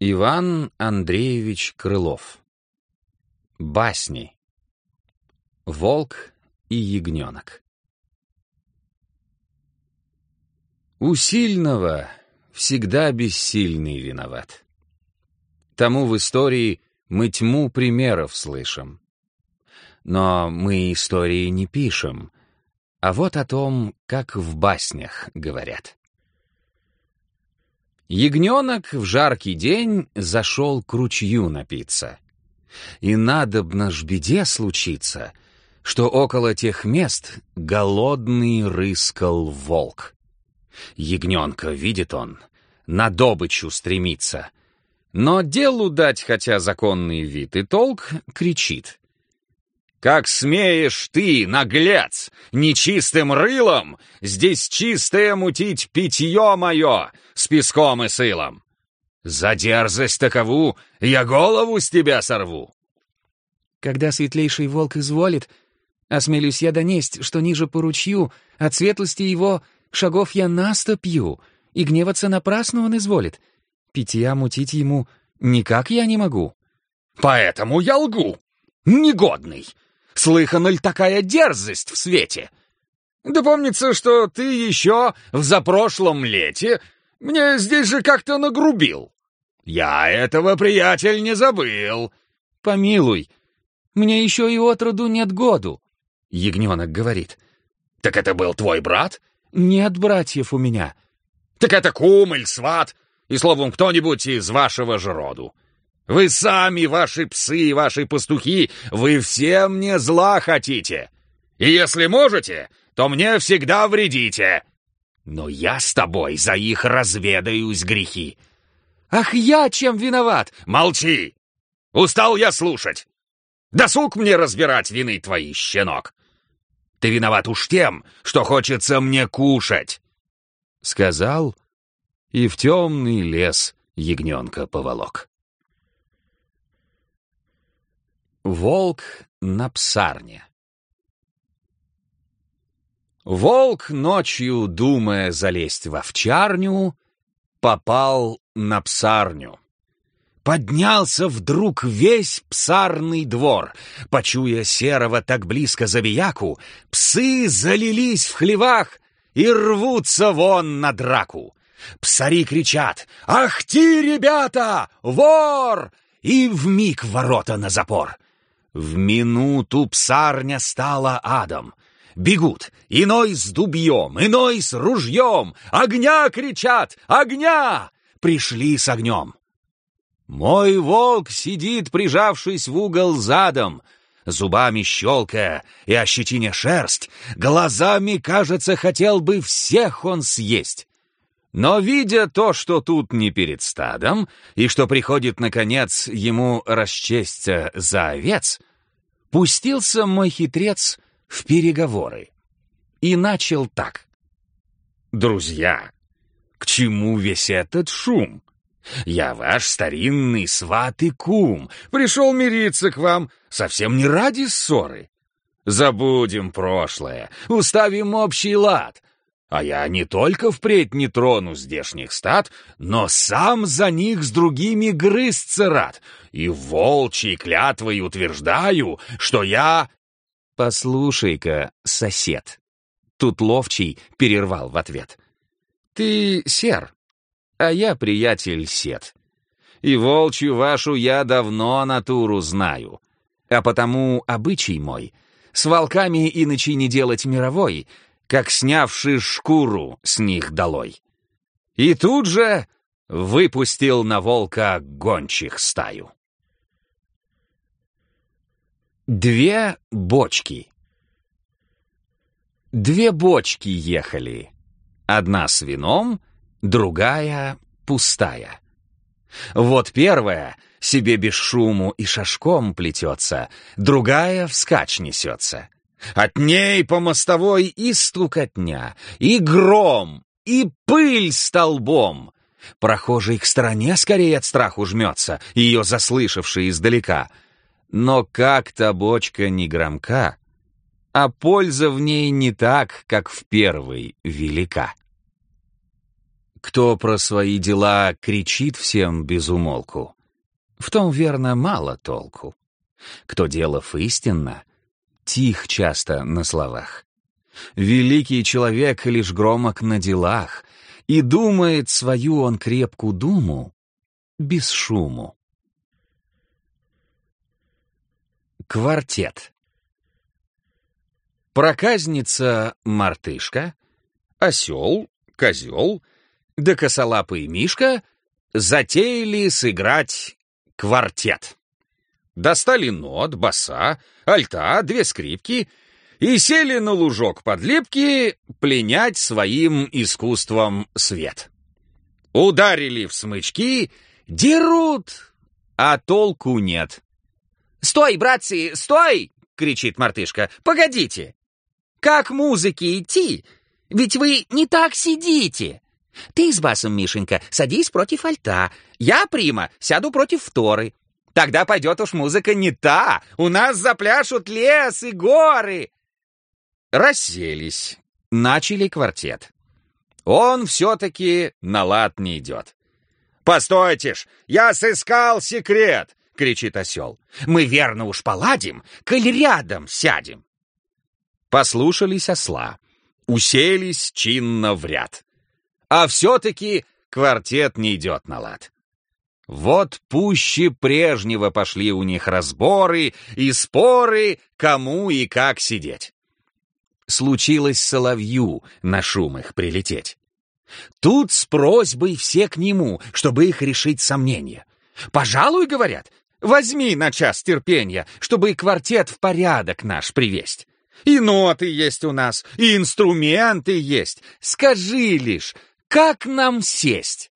Иван Андреевич Крылов Басни Волк и ягненок У сильного всегда бессильный виноват. Тому в истории мы тьму примеров слышим. Но мы истории не пишем, а вот о том, как в баснях говорят. Ягненок в жаркий день зашел к ручью напиться. И надобно ж беде случиться, что около тех мест голодный рыскал волк. Ягненка видит он, на добычу стремится. Но делу дать хотя законный вид и толк кричит. Как смеешь ты, наглец, нечистым рылом, Здесь чистое мутить питье мое с песком и сылом? За дерзость такову я голову с тебя сорву. Когда светлейший волк изволит, осмелюсь я донесть, что ниже по ручью от светлости его шагов я насто пью, и гневаться напрасно он изволит. Питья мутить ему никак я не могу. Поэтому я лгу, негодный. Слыхана ли такая дерзость в свете? Да помнится, что ты еще в запрошлом лете мне здесь же как-то нагрубил. Я этого, приятель, не забыл. Помилуй, мне еще и отроду нет году, — ягненок говорит. Так это был твой брат? Нет братьев у меня. Так это кум или сват, и, словом, кто-нибудь из вашего же роду. Вы сами, ваши псы и ваши пастухи, вы все мне зла хотите. И если можете, то мне всегда вредите. Но я с тобой за их разведаюсь грехи. Ах, я чем виноват? Молчи! Устал я слушать. Досуг мне разбирать вины твои, щенок. Ты виноват уж тем, что хочется мне кушать. Сказал, и в темный лес ягненка поволок. Волк на псарне. Волк, ночью, думая залезть в овчарню, попал на псарню. Поднялся вдруг весь псарный двор. Почуя серого так близко забияку, псы залились в хлевах и рвутся вон на драку. Псари кричат «Ах ты, ребята! Вор!» и вмиг ворота на запор. В минуту псарня стала адом. Бегут, иной с дубьем, иной с ружьем. Огня кричат, огня! Пришли с огнем. Мой волк сидит, прижавшись в угол задом, зубами щелкая и ощетиня шерсть, глазами, кажется, хотел бы всех он съесть. Но, видя то, что тут не перед стадом, и что приходит, наконец, ему расчесться за овец, Пустился мой хитрец в переговоры и начал так. «Друзья, к чему весь этот шум? Я ваш старинный сват и кум, пришел мириться к вам совсем не ради ссоры. Забудем прошлое, уставим общий лад, а я не только впредь не трону здешних стад, но сам за них с другими грызться рад, и волчьей клятвой утверждаю, что я... Послушай-ка, сосед. Тут ловчий перервал в ответ. Ты сер, а я приятель сет. И волчью вашу я давно натуру знаю. А потому обычай мой — с волками иначе не делать мировой — как снявший шкуру с них долой. И тут же выпустил на волка гончих стаю. Две бочки. Две бочки ехали. Одна с вином, другая пустая. Вот первая себе без шуму и шашком плетется, другая вскачь несется. От ней по мостовой и стукотня, и гром, и пыль столбом. Прохожий к стороне скорее от страху жмется, ее заслышавший издалека. Но как-то бочка не громка, а польза в ней не так, как в первой велика. Кто про свои дела кричит всем без умолку, в том, верно, мало толку. Кто делов истинно, тих часто на словах. Великий человек лишь громок на делах, и думает свою он крепкую думу без шуму. Квартет Проказница-мартышка, осел, козел, да косолапый мишка затеяли сыграть квартет. Достали нот, баса, альта, две скрипки и сели на лужок подлепки пленять своим искусством свет. Ударили в смычки, дерут, а толку нет. «Стой, братцы, стой!» — кричит мартышка. «Погодите! Как музыке идти? Ведь вы не так сидите!» Ты с басом, Мишенька, садись против альта. Я, Прима, сяду против вторы. Тогда пойдет уж музыка не та. У нас запляшут лес и горы. Расселись. Начали квартет. Он все-таки на лад не идет. «Постойте ж, я сыскал секрет!» — кричит осел. «Мы верно уж поладим, коль рядом сядем!» Послушались осла, уселись чинно в ряд. А все-таки квартет не идет на лад. Вот пуще прежнего пошли у них разборы и споры, кому и как сидеть. Случилось соловью на шум их прилететь. Тут с просьбой все к нему, чтобы их решить сомнения. «Пожалуй, — говорят, — возьми на час терпения, чтобы и квартет в порядок наш привесть. И ноты есть у нас, и инструменты есть. Скажи лишь, как нам сесть?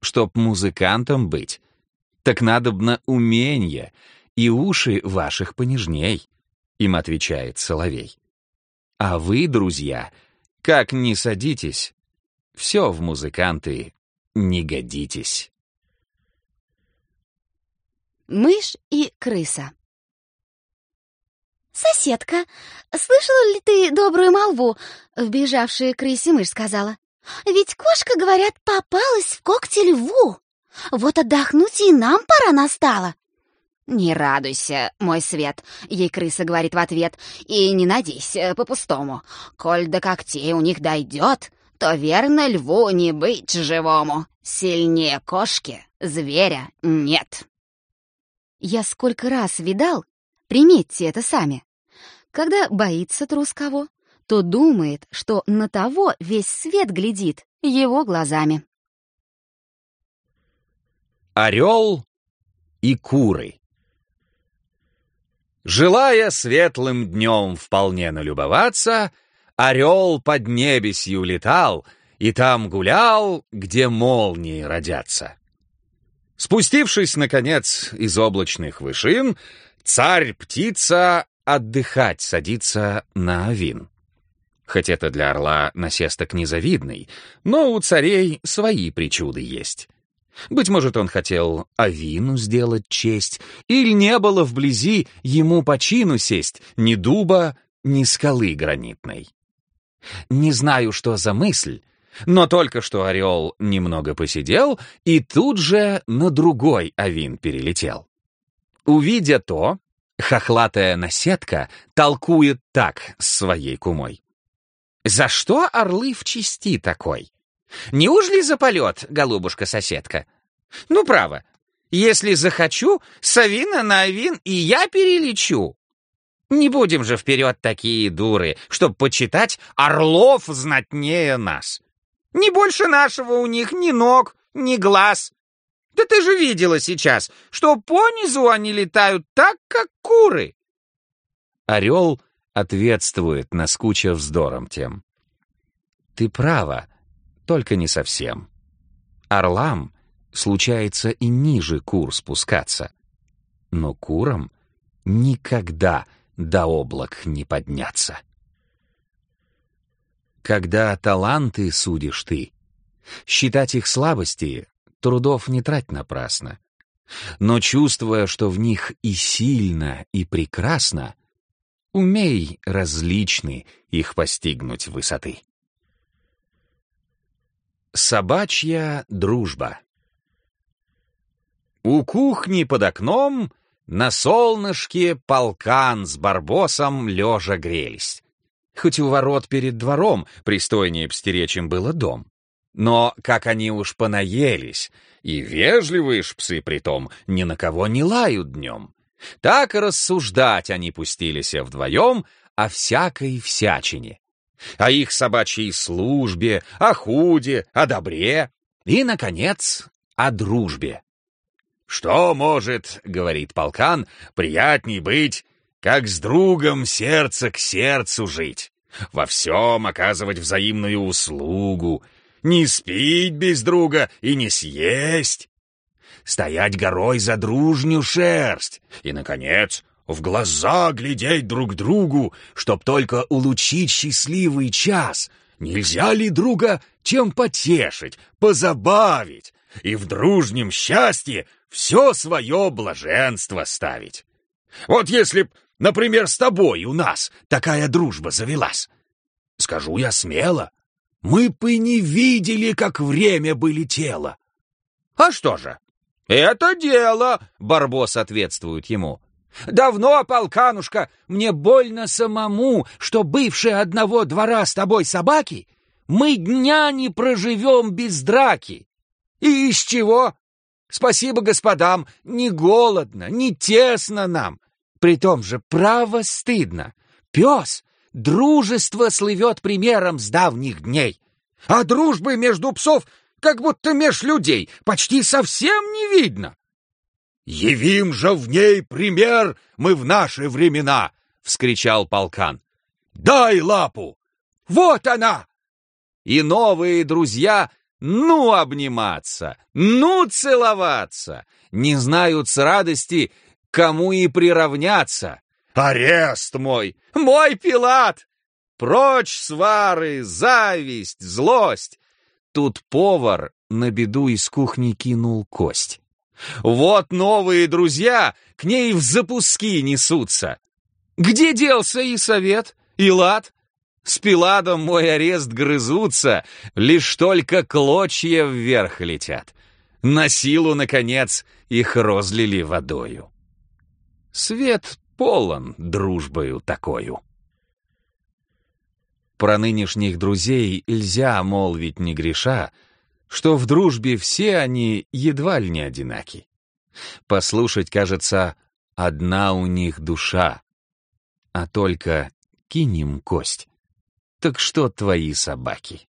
Чтоб музыкантом быть, так надобно умение и уши ваших понежней, им отвечает Соловей. А вы, друзья, как ни садитесь, все в музыканты не годитесь. Мышь и крыса «Соседка, слышала ли ты добрую молву?» — вбежавшая крысе мышь сказала. Ведь кошка, говорят, попалась в когти льву. Вот отдохнуть и нам пора настала. «Не радуйся, мой свет», — ей крыса говорит в ответ, «и не надейся по-пустому. Коль до когтей у них дойдет, то верно льву не быть живому. Сильнее кошки зверя нет». Я сколько раз видал, приметьте это сами, когда боится трус кого, то думает, что на того весь свет глядит его глазами. Орел и куры Желая светлым днем вполне налюбоваться, орел под небесью летал и там гулял, где молнии родятся. Спустившись, наконец, из облачных вышин, царь-птица отдыхать садится на авин. Хоть это для орла насесток незавидный, но у царей свои причуды есть. Быть может, он хотел Авину сделать честь, или не было вблизи ему по чину сесть ни дуба, ни скалы гранитной. Не знаю, что за мысль, но только что орел немного посидел и тут же на другой Авин перелетел. Увидя то, хохлатая наседка толкует так с своей кумой. За что орлы в чести такой? Неужели за полет, голубушка-соседка? Ну, право, если захочу, Савина на Авин и я перелечу. Не будем же вперед такие дуры, чтоб почитать орлов знатнее нас. Не больше нашего у них ни ног, ни глаз. Да ты же видела сейчас, что по низу они летают так, как куры. Орел ответствует, наскуча вздором тем. Ты права, только не совсем. Орлам случается и ниже кур спускаться, но курам никогда до облак не подняться. Когда таланты судишь ты, считать их слабости трудов не трать напрасно. Но чувствуя, что в них и сильно, и прекрасно, Умей различны их постигнуть высоты. Собачья дружба У кухни под окном на солнышке полкан с барбосом лежа грелись. Хоть у ворот перед двором пристойнее б стеречь им было дом. Но как они уж понаелись, и вежливые ж псы притом ни на кого не лают днем. Так рассуждать они пустились вдвоем о всякой всячине о их собачьей службе, о худе, о добре и, наконец, о дружбе. «Что может, — говорит полкан, — приятней быть, как с другом сердце к сердцу жить, во всем оказывать взаимную услугу, не спить без друга и не съесть, стоять горой за дружню шерсть и, наконец, в глаза глядеть друг другу, чтоб только улучшить счастливый час. Нельзя ли друга чем потешить, позабавить и в дружнем счастье все свое блаженство ставить? Вот если б, например, с тобой у нас такая дружба завелась, скажу я смело, мы бы не видели, как время бы летело. А что же? Это дело, Барбос ответствует ему. Давно, полканушка, мне больно самому, что бывшие одного двора с тобой собаки, мы дня не проживем без драки. И из чего? Спасибо господам, не голодно, не тесно нам. Притом же право стыдно. Пес дружество слывет примером с давних дней. А дружбы между псов, как будто меж людей, почти совсем не видно. «Явим же в ней пример мы в наши времена!» — вскричал полкан. «Дай лапу! Вот она!» И новые друзья ну обниматься, ну целоваться, не знают с радости, кому и приравняться. Арест мой, мой Пилат! Прочь свары, зависть, злость! Тут повар на беду из кухни кинул кость. Вот новые друзья к ней в запуски несутся. Где делся и совет, и лад? С Пиладом мой арест грызутся, лишь только клочья вверх летят. На силу, наконец, их розлили водою. Свет полон дружбою такою. Про нынешних друзей нельзя молвить не греша, что в дружбе все они едва ли не одинаки. Послушать, кажется, одна у них душа, а только кинем кость. Так что твои собаки?